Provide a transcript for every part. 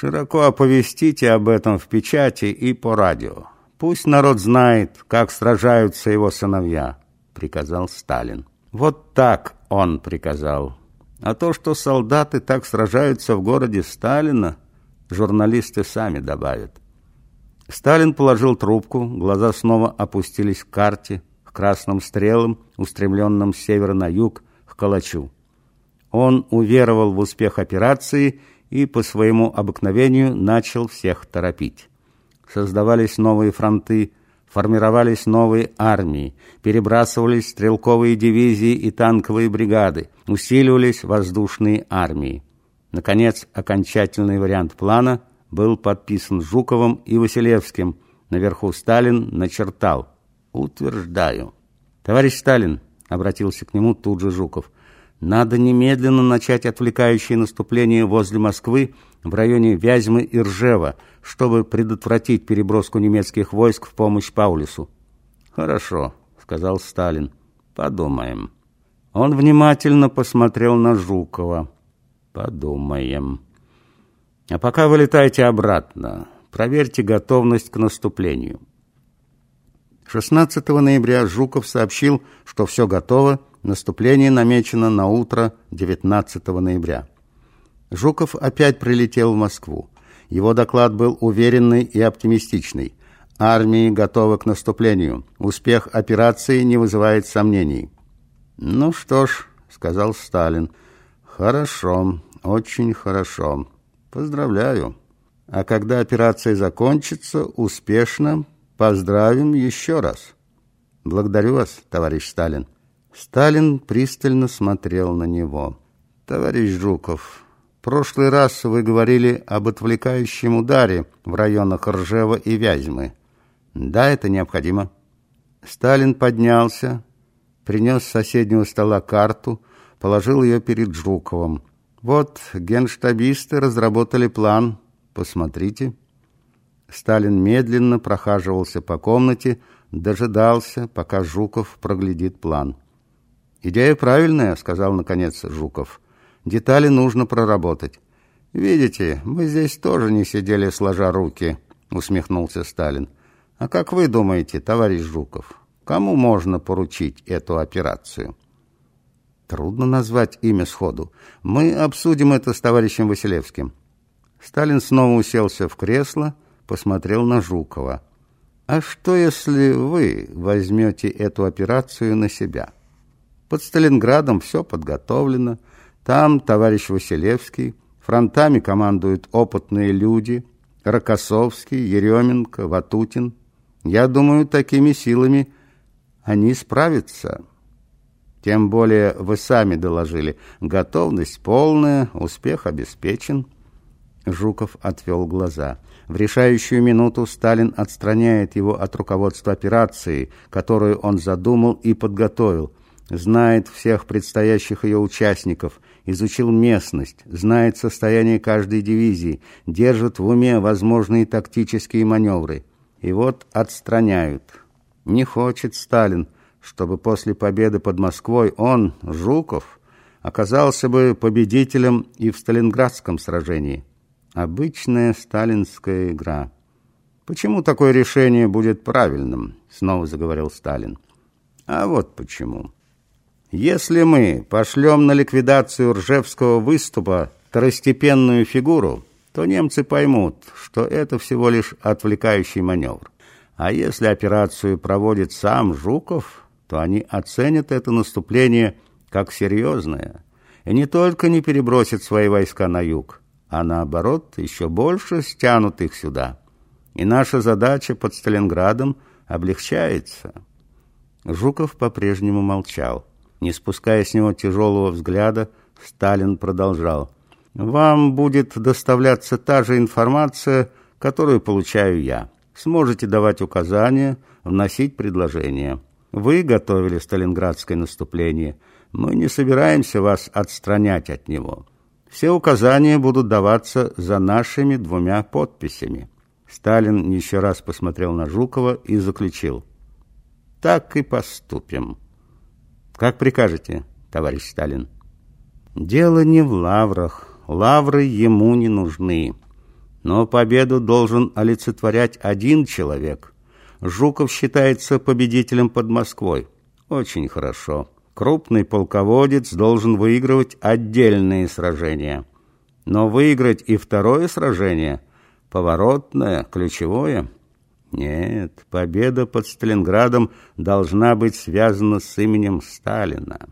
Широко оповестите об этом в печати и по радио. Пусть народ знает, как сражаются его сыновья, приказал Сталин. Вот так он приказал. А то, что солдаты так сражаются в городе Сталина, журналисты сами добавят. Сталин положил трубку, глаза снова опустились к карте, к красным стрелам, устремленным с севера на юг, к Калачу. Он уверовал в успех операции и по своему обыкновению начал всех торопить. Создавались новые фронты, формировались новые армии, перебрасывались стрелковые дивизии и танковые бригады, усиливались воздушные армии. Наконец, окончательный вариант плана был подписан Жуковым и Василевским. Наверху Сталин начертал «Утверждаю». «Товарищ Сталин», — обратился к нему тут же Жуков, «надо немедленно начать отвлекающее наступление возле Москвы в районе Вязьмы и Ржева, чтобы предотвратить переброску немецких войск в помощь Паулюсу». «Хорошо», — сказал Сталин, — «подумаем». Он внимательно посмотрел на Жукова. «Подумаем». А пока вылетайте обратно. Проверьте готовность к наступлению. 16 ноября Жуков сообщил, что все готово, наступление намечено на утро 19 ноября. Жуков опять прилетел в Москву. Его доклад был уверенный и оптимистичный. Армии готовы к наступлению. Успех операции не вызывает сомнений. «Ну что ж», — сказал Сталин, — «хорошо, очень хорошо». Поздравляю. А когда операция закончится успешно, поздравим еще раз. Благодарю вас, товарищ Сталин. Сталин пристально смотрел на него. Товарищ Жуков, в прошлый раз вы говорили об отвлекающем ударе в районах Ржева и Вязьмы. Да, это необходимо. Сталин поднялся, принес с соседнего стола карту, положил ее перед Жуковым. Вот генштабисты разработали план. Посмотрите. Сталин медленно прохаживался по комнате, дожидался, пока Жуков проглядит план. «Идея правильная», — сказал наконец Жуков. «Детали нужно проработать». «Видите, мы здесь тоже не сидели сложа руки», — усмехнулся Сталин. «А как вы думаете, товарищ Жуков, кому можно поручить эту операцию?» Трудно назвать имя сходу. Мы обсудим это с товарищем Василевским. Сталин снова уселся в кресло, посмотрел на Жукова. А что, если вы возьмете эту операцию на себя? Под Сталинградом все подготовлено. Там товарищ Василевский, фронтами командуют опытные люди, Рокоссовский, Еременко, Ватутин. Я думаю, такими силами они справятся. Тем более вы сами доложили. Готовность полная, успех обеспечен. Жуков отвел глаза. В решающую минуту Сталин отстраняет его от руководства операции, которую он задумал и подготовил. Знает всех предстоящих ее участников, изучил местность, знает состояние каждой дивизии, держит в уме возможные тактические маневры. И вот отстраняют. Не хочет Сталин, чтобы после победы под Москвой он, Жуков, оказался бы победителем и в Сталинградском сражении. Обычная сталинская игра. Почему такое решение будет правильным? Снова заговорил Сталин. А вот почему. Если мы пошлем на ликвидацию Ржевского выступа второстепенную фигуру, то немцы поймут, что это всего лишь отвлекающий маневр. А если операцию проводит сам Жуков, то они оценят это наступление как серьезное и не только не перебросят свои войска на юг, а наоборот еще больше стянут их сюда. И наша задача под Сталинградом облегчается. Жуков по-прежнему молчал. Не спуская с него тяжелого взгляда, Сталин продолжал. «Вам будет доставляться та же информация, которую получаю я. Сможете давать указания, вносить предложения». Вы готовили Сталинградское наступление. Мы не собираемся вас отстранять от него. Все указания будут даваться за нашими двумя подписями. Сталин еще раз посмотрел на Жукова и заключил. Так и поступим. Как прикажете, товарищ Сталин? Дело не в лаврах. Лавры ему не нужны. Но победу должен олицетворять один человек. Жуков считается победителем под Москвой. Очень хорошо. Крупный полководец должен выигрывать отдельные сражения. Но выиграть и второе сражение, поворотное, ключевое, нет, победа под Сталинградом должна быть связана с именем Сталина.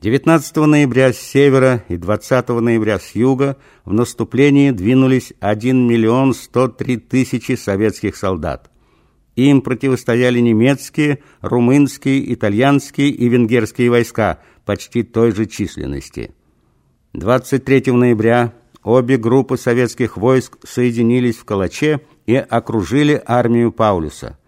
19 ноября с севера и 20 ноября с юга в наступлении двинулись 1 миллион 103 тысячи советских солдат. Им противостояли немецкие, румынские, итальянские и венгерские войска почти той же численности. 23 ноября обе группы советских войск соединились в Калаче и окружили армию Паулюса.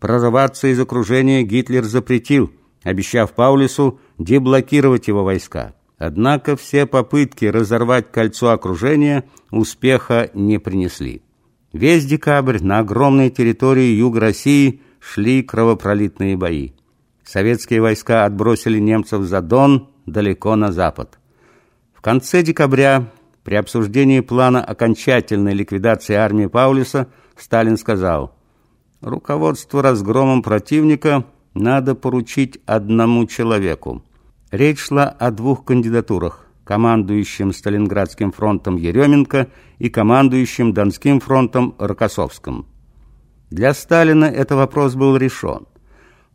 Прорываться из окружения Гитлер запретил, обещав Паулюсу деблокировать его войска. Однако все попытки разорвать кольцо окружения успеха не принесли. Весь декабрь на огромной территории юга России шли кровопролитные бои. Советские войска отбросили немцев за Дон далеко на запад. В конце декабря при обсуждении плана окончательной ликвидации армии Паулюса Сталин сказал, «Руководство разгромом противника надо поручить одному человеку. Речь шла о двух кандидатурах – командующим Сталинградским фронтом Еременко и командующим Донским фронтом Рокоссовским. Для Сталина этот вопрос был решен.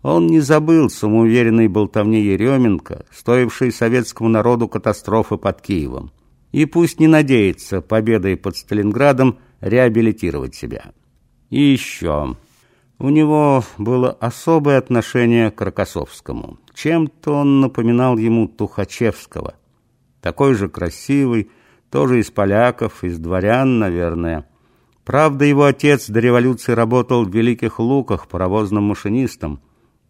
Он не забыл самоуверенной болтовни Еременко, стоившей советскому народу катастрофы под Киевом. И пусть не надеется победой под Сталинградом реабилитировать себя. И еще... У него было особое отношение к Рокоссовскому. Чем-то он напоминал ему Тухачевского. Такой же красивый, тоже из поляков, из дворян, наверное. Правда, его отец до революции работал в Великих Луках паровозным машинистом.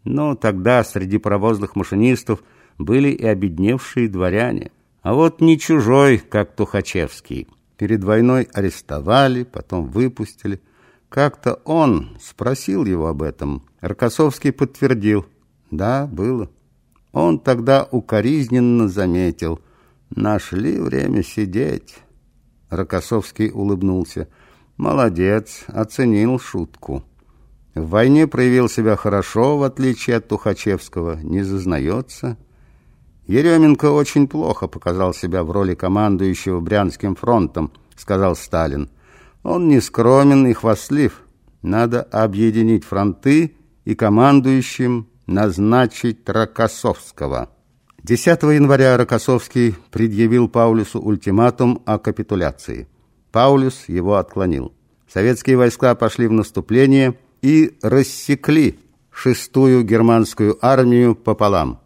Но тогда среди паровозных машинистов были и обедневшие дворяне. А вот не чужой, как Тухачевский. Перед войной арестовали, потом выпустили – как-то он спросил его об этом. Рокоссовский подтвердил. Да, было. Он тогда укоризненно заметил. Нашли время сидеть. Рокоссовский улыбнулся. Молодец, оценил шутку. В войне проявил себя хорошо, в отличие от Тухачевского, не зазнается. Еременко очень плохо показал себя в роли командующего Брянским фронтом, сказал Сталин. Он не скромен и хвастлив. Надо объединить фронты и командующим назначить Рокоссовского. 10 января Рокоссовский предъявил Паулюсу ультиматум о капитуляции. Паулюс его отклонил. Советские войска пошли в наступление и рассекли шестую германскую армию пополам.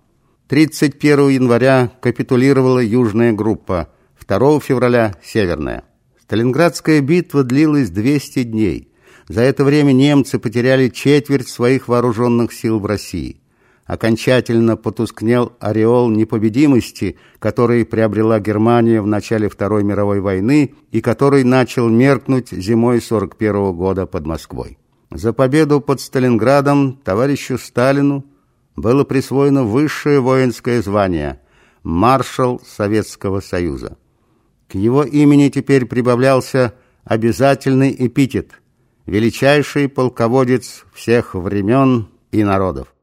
31 января капитулировала южная группа, 2 февраля – северная. Сталинградская битва длилась 200 дней. За это время немцы потеряли четверть своих вооруженных сил в России. Окончательно потускнел ореол непобедимости, который приобрела Германия в начале Второй мировой войны и который начал меркнуть зимой 41 -го года под Москвой. За победу под Сталинградом товарищу Сталину было присвоено высшее воинское звание – маршал Советского Союза. К его имени теперь прибавлялся обязательный эпитет «Величайший полководец всех времен и народов».